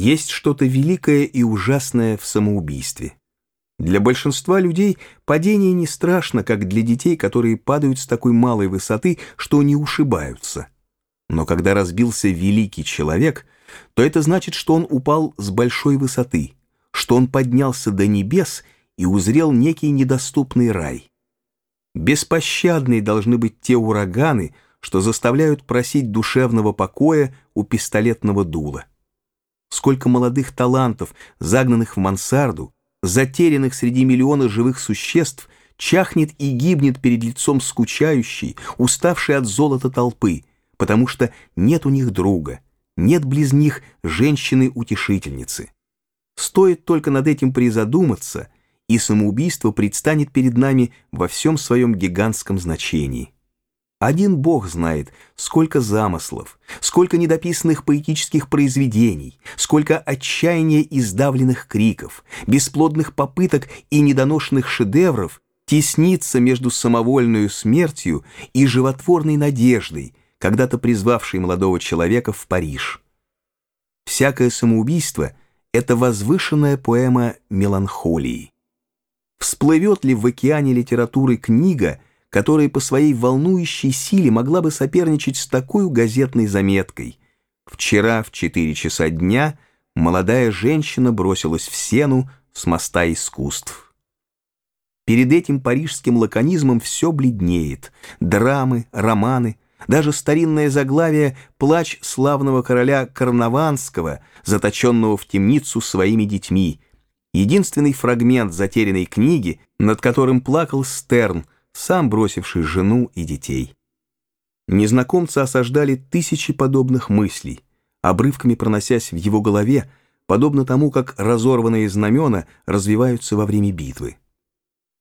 Есть что-то великое и ужасное в самоубийстве. Для большинства людей падение не страшно, как для детей, которые падают с такой малой высоты, что не ушибаются. Но когда разбился великий человек, то это значит, что он упал с большой высоты, что он поднялся до небес и узрел некий недоступный рай. Беспощадные должны быть те ураганы, что заставляют просить душевного покоя у пистолетного дула. Сколько молодых талантов, загнанных в мансарду, затерянных среди миллиона живых существ, чахнет и гибнет перед лицом скучающей, уставшей от золота толпы, потому что нет у них друга, нет близ них женщины-утешительницы. Стоит только над этим призадуматься, и самоубийство предстанет перед нами во всем своем гигантском значении. Один Бог знает, сколько замыслов, сколько недописанных поэтических произведений, сколько отчаяния и сдавленных криков, бесплодных попыток и недоношенных шедевров теснится между самовольной смертью и животворной надеждой, когда-то призвавшей молодого человека в Париж. Всякое самоубийство — это возвышенная поэма меланхолии. Всплывет ли в океане литературы книга — которая по своей волнующей силе могла бы соперничать с такой газетной заметкой. Вчера в 4 часа дня молодая женщина бросилась в сену с моста искусств. Перед этим парижским лаконизмом все бледнеет. Драмы, романы, даже старинное заглавие «Плач славного короля Карнаванского», заточенного в темницу своими детьми. Единственный фрагмент затерянной книги, над которым плакал Стерн – сам бросивший жену и детей. Незнакомца осаждали тысячи подобных мыслей, обрывками проносясь в его голове, подобно тому, как разорванные знамена развиваются во время битвы.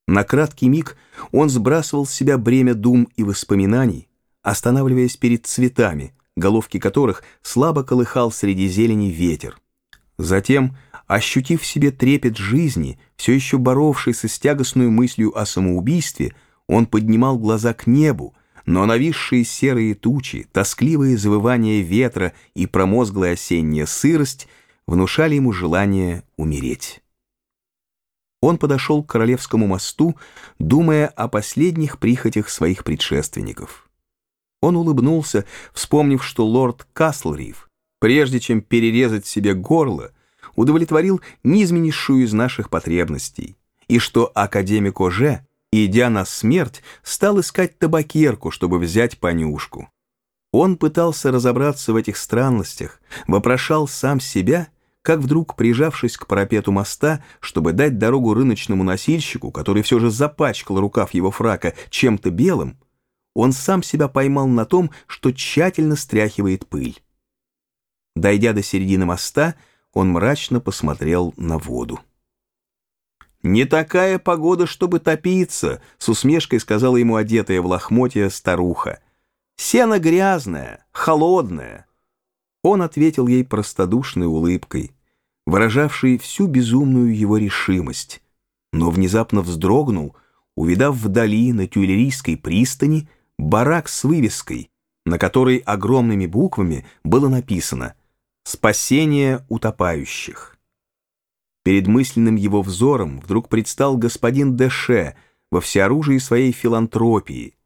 На краткий миг он сбрасывал с себя бремя дум и воспоминаний, останавливаясь перед цветами, головки которых слабо колыхал среди зелени ветер. Затем, ощутив в себе трепет жизни, все еще боровшийся с тягостной мыслью о самоубийстве, он поднимал глаза к небу, но нависшие серые тучи, тоскливые завывания ветра и промозглая осенняя сырость внушали ему желание умереть. Он подошел к Королевскому мосту, думая о последних прихотях своих предшественников. Он улыбнулся, вспомнив, что лорд Каслриф, прежде чем перерезать себе горло, удовлетворил низменнейшую из наших потребностей, и что академик Оже идя на смерть, стал искать табакерку, чтобы взять понюшку. Он пытался разобраться в этих странностях, вопрошал сам себя, как вдруг, прижавшись к парапету моста, чтобы дать дорогу рыночному носильщику, который все же запачкал рукав его фрака чем-то белым, он сам себя поймал на том, что тщательно стряхивает пыль. Дойдя до середины моста, он мрачно посмотрел на воду. «Не такая погода, чтобы топиться», — с усмешкой сказала ему одетая в лохмотья старуха. «Сено грязное, холодное». Он ответил ей простодушной улыбкой, выражавшей всю безумную его решимость, но внезапно вздрогнул, увидав вдали на Тюильрийской пристани барак с вывеской, на которой огромными буквами было написано «Спасение утопающих». Перед мысленным его взором вдруг предстал господин Деше во всеоружии своей филантропии,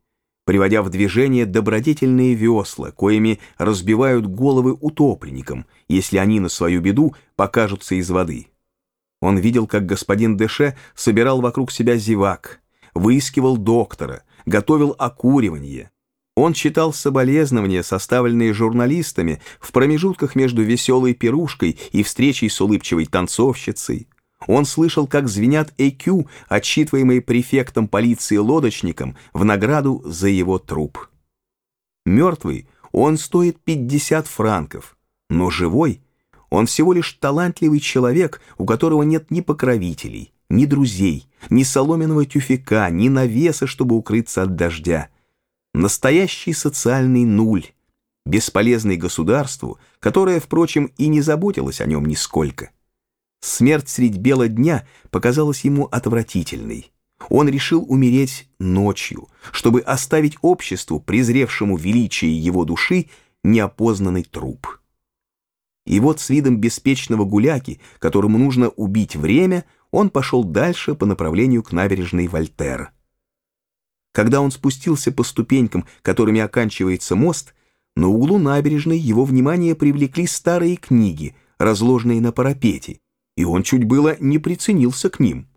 приводя в движение добродетельные весла, коими разбивают головы утопленникам, если они на свою беду покажутся из воды. Он видел, как господин Деше собирал вокруг себя зевак, выискивал доктора, готовил окуривание, он читал соболезнования, составленные журналистами, в промежутках между веселой пирушкой и встречей с улыбчивой танцовщицей. Он слышал, как звенят ЭКЮ, отчитываемые префектом полиции лодочником, в награду за его труп. Мертвый он стоит 50 франков, но живой он всего лишь талантливый человек, у которого нет ни покровителей, ни друзей, ни соломенного тюфяка, ни навеса, чтобы укрыться от дождя. Настоящий социальный нуль, бесполезный государству, которое, впрочем, и не заботилось о нем нисколько. Смерть средь бела дня показалась ему отвратительной. Он решил умереть ночью, чтобы оставить обществу, презревшему величие его души, неопознанный труп. И вот с видом беспечного гуляки, которому нужно убить время, он пошел дальше по направлению к набережной Вольтера. Когда он спустился по ступенькам, которыми оканчивается мост, на углу набережной его внимание привлекли старые книги, разложенные на парапете, и он чуть было не приценился к ним.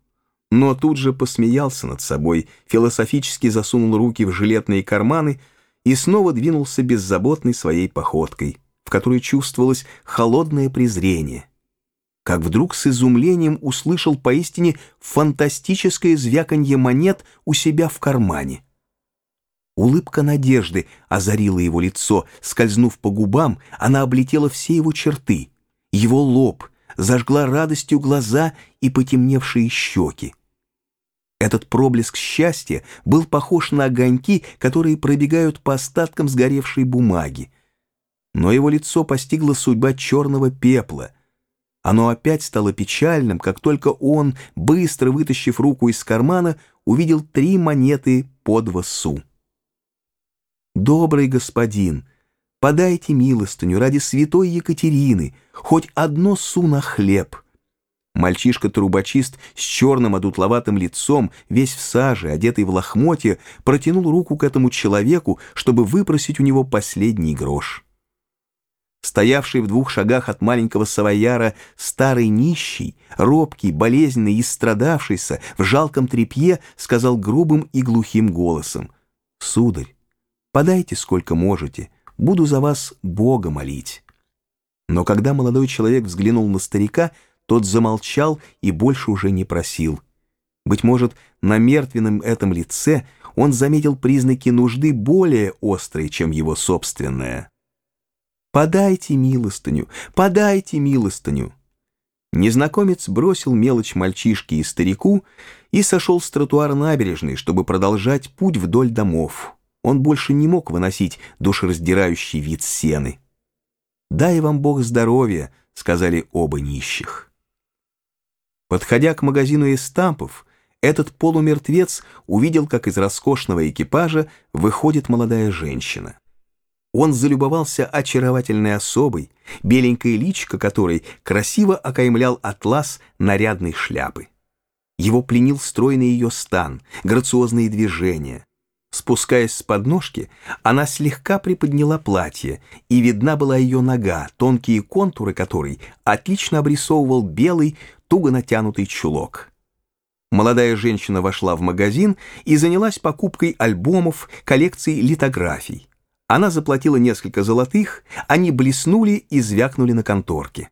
Но тут же посмеялся над собой, философически засунул руки в жилетные карманы и снова двинулся беззаботной своей походкой, в которой чувствовалось холодное презрение. Как вдруг с изумлением услышал поистине фантастическое звяканье монет у себя в кармане. Улыбка надежды озарила его лицо, скользнув по губам, она облетела все его черты, его лоб, зажгла радостью глаза и потемневшие щеки. Этот проблеск счастья был похож на огоньки, которые пробегают по остаткам сгоревшей бумаги. Но его лицо постигла судьба черного пепла. Оно опять стало печальным, как только он, быстро вытащив руку из кармана, увидел три монеты по два су. «Добрый господин, подайте милостыню ради святой Екатерины, хоть одно су на хлеб». Мальчишка-трубочист с черным одутловатым лицом, весь в саже, одетый в лохмотье, протянул руку к этому человеку, чтобы выпросить у него последний грош. Стоявший в двух шагах от маленького савояра старый нищий, робкий, болезненный и страдавшийся, в жалком тряпье, сказал грубым и глухим голосом, «Сударь, подайте сколько можете, буду за вас Бога молить». Но когда молодой человек взглянул на старика, тот замолчал и больше уже не просил. Быть может, на мертвенном этом лице он заметил признаки нужды более острые, чем его собственная. «Подайте милостыню, подайте милостыню!» Незнакомец бросил мелочь мальчишке и старику и сошел с тротуара набережной, чтобы продолжать путь вдоль домов. Он больше не мог выносить душераздирающий вид сены. «Дай вам Бог здоровья», — сказали оба нищих. Подходя к магазину эстампов, этот полумертвец увидел, как из роскошного экипажа выходит молодая женщина. Он залюбовался очаровательной особой, беленькая личка которой красиво окаймлял атлас нарядной шляпы. Его пленил стройный ее стан, грациозные движения. Спускаясь с подножки, она слегка приподняла платье, и видна была ее нога, тонкие контуры которой отлично обрисовывал белый, туго натянутый чулок. Молодая женщина вошла в магазин и занялась покупкой альбомов, коллекций литографий. Она заплатила несколько золотых, они блеснули и звякнули на конторке.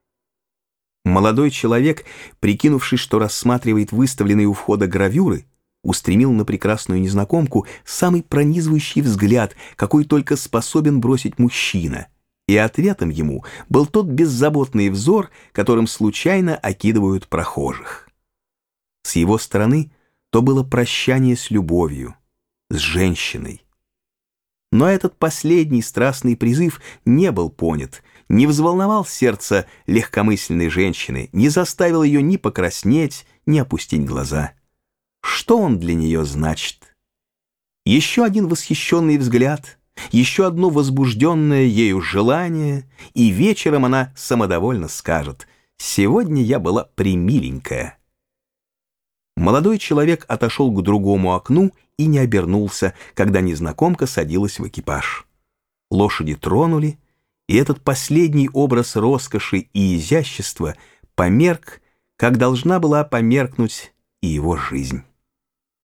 Молодой человек, прикинувшись, что рассматривает выставленные у входа гравюры, устремил на прекрасную незнакомку самый пронизывающий взгляд, какой только способен бросить мужчина — и ответом ему был тот беззаботный взор, которым случайно окидывают прохожих. С его стороны то было прощание с любовью, с женщиной. Но этот последний страстный призыв не был понят, не взволновал сердце легкомысленной женщины, не заставил ее ни покраснеть, ни опустить глаза. Что он для нее значит? Еще один восхищенный взгляд — еще одно возбужденное ею желание, и вечером она самодовольно скажет «Сегодня я была примиленькая». Молодой человек отошел к другому окну и не обернулся, когда незнакомка садилась в экипаж. Лошади тронули, и этот последний образ роскоши и изящества померк, как должна была померкнуть и его жизнь.